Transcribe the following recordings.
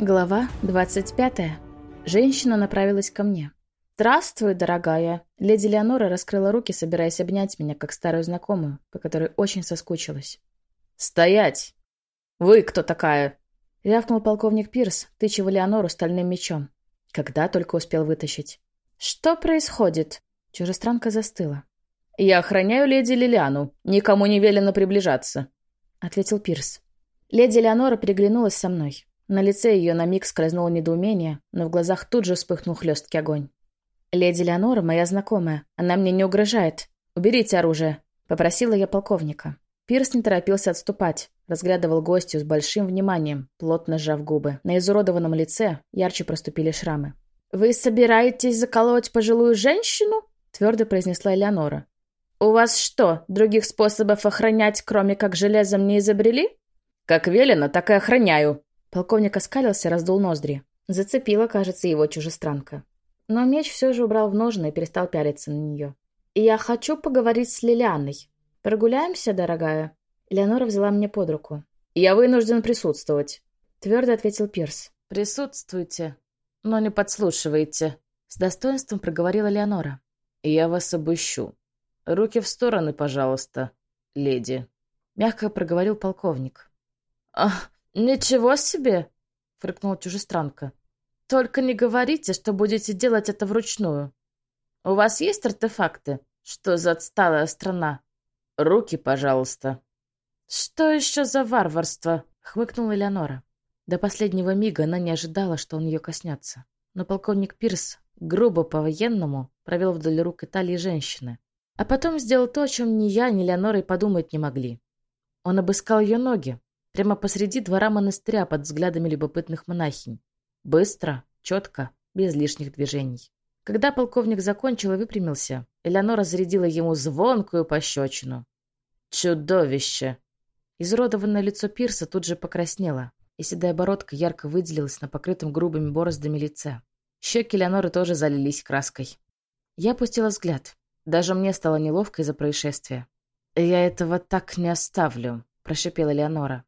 Глава 25. Женщина направилась ко мне. «Здравствуй, дорогая!» Леди Леонора раскрыла руки, собираясь обнять меня, как старую знакомую, по которой очень соскучилась. «Стоять! Вы кто такая?» Рявкнул полковник Пирс, тыча Леонору стальным мечом. Когда только успел вытащить. «Что происходит?» Чужестранка застыла. «Я охраняю леди Лилиану. Никому не велено приближаться», — ответил Пирс. Леди Леонора переглянулась со мной. На лице ее на миг скользнуло недоумение, но в глазах тут же вспыхнул хлесткий огонь. «Леди Леонора моя знакомая. Она мне не угрожает. Уберите оружие», — попросила я полковника. Пирс не торопился отступать, разглядывал гостью с большим вниманием, плотно сжав губы. На изуродованном лице ярче проступили шрамы. «Вы собираетесь заколоть пожилую женщину?» — твердо произнесла Элеонора. «У вас что, других способов охранять, кроме как железом, не изобрели?» «Как велено, так и охраняю», Полковник оскалился, раздул ноздри. Зацепила, кажется, его чужестранка. Но меч все же убрал в ножны и перестал пялиться на нее. «И я хочу поговорить с Лилианой. Прогуляемся, дорогая?» Леонора взяла мне под руку. «Я вынужден присутствовать», — твердо ответил Пирс. «Присутствуйте, но не подслушивайте», — с достоинством проговорила Леонора. «Я вас обыщу. Руки в стороны, пожалуйста, леди», — мягко проговорил полковник. «Ах, «Ничего себе!» — фыркнула чужестранка. «Только не говорите, что будете делать это вручную. У вас есть артефакты? Что за отсталая страна? Руки, пожалуйста». «Что еще за варварство?» — хмыкнула Элеонора. До последнего мига она не ожидала, что он ее коснется. Но полковник Пирс грубо по-военному провел вдоль рук Италии женщины. А потом сделал то, о чем ни я, ни Леонора и подумать не могли. Он обыскал ее ноги, Прямо посреди двора монастыря под взглядами любопытных монахинь. Быстро, четко, без лишних движений. Когда полковник закончил и выпрямился, Элеонора зарядила ему звонкую пощечину. «Чудовище!» Изуродованное лицо Пирса тут же покраснело, и седая бородка ярко выделилась на покрытом грубыми бороздами лице. Щеки Леоноры тоже залились краской. Я опустила взгляд. Даже мне стало неловко из-за происшествия. «Я этого так не оставлю», — прошипела Леонора.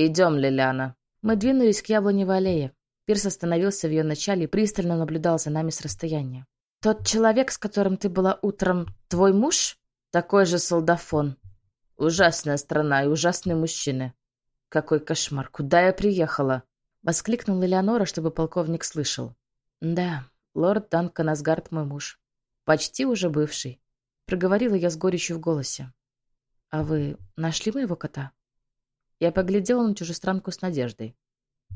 «Идем, Лилиана». Мы двинулись к яблоневой аллее. Пирс остановился в ее начале и пристально наблюдал за нами с расстояния. «Тот человек, с которым ты была утром, твой муж?» «Такой же солдафон. Ужасная страна и ужасные мужчины. Какой кошмар! Куда я приехала?» Воскликнула Элеонора, чтобы полковник слышал. «Да, лорд Данкан Асгард мой муж. Почти уже бывший». Проговорила я с горечью в голосе. «А вы нашли моего кота?» Я поглядела на чужестранку с надеждой.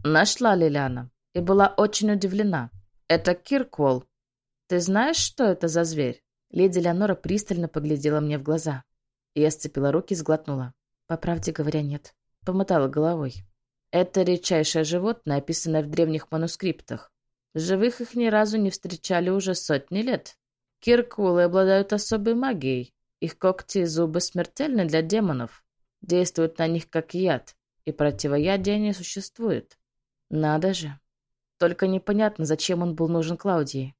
Нашла Лилиана и была очень удивлена. Это Кирквол. Ты знаешь, что это за зверь? Леди Леонора пристально поглядела мне в глаза. Я сцепила руки и сглотнула. По правде говоря, нет. Помотала головой. Это редчайшее животное, описанное в древних манускриптах. Живых их ни разу не встречали уже сотни лет. Киркулы обладают особой магией. Их когти и зубы смертельны для демонов действует на них как яд, и противоядия не существует. Надо же. Только непонятно, зачем он был нужен Клаудии.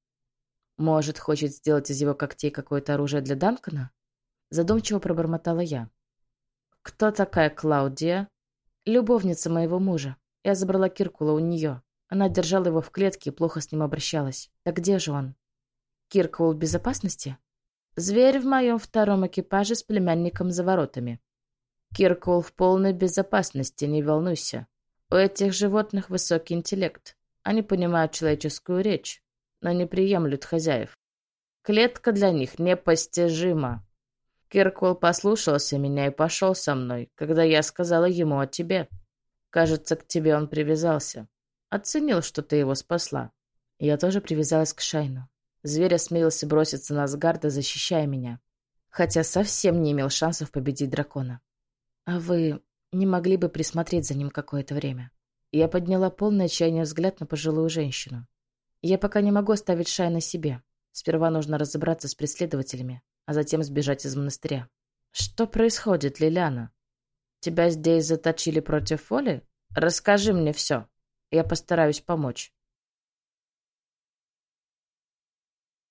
Может, хочет сделать из его когтей какое-то оружие для Данкона? Задумчиво пробормотала я. Кто такая Клаудия? Любовница моего мужа. Я забрала Киркула у нее. Она держала его в клетке и плохо с ним обращалась. Так где же он? Киркул в безопасности? Зверь в моем втором экипаже с племянником за воротами. Киркул в полной безопасности, не волнуйся. У этих животных высокий интеллект. Они понимают человеческую речь, но не приемлют хозяев. Клетка для них непостижима. Киркул послушался меня и пошел со мной, когда я сказала ему о тебе. Кажется, к тебе он привязался. Оценил, что ты его спасла. Я тоже привязалась к Шайну. Зверь осмелился броситься на Асгарда, защищая меня. Хотя совсем не имел шансов победить дракона. «А вы не могли бы присмотреть за ним какое-то время?» Я подняла полное отчаяние взгляд на пожилую женщину. «Я пока не могу оставить Шай на себе. Сперва нужно разобраться с преследователями, а затем сбежать из монастыря». «Что происходит, Лилиана? Тебя здесь заточили против воли? Расскажи мне все. Я постараюсь помочь».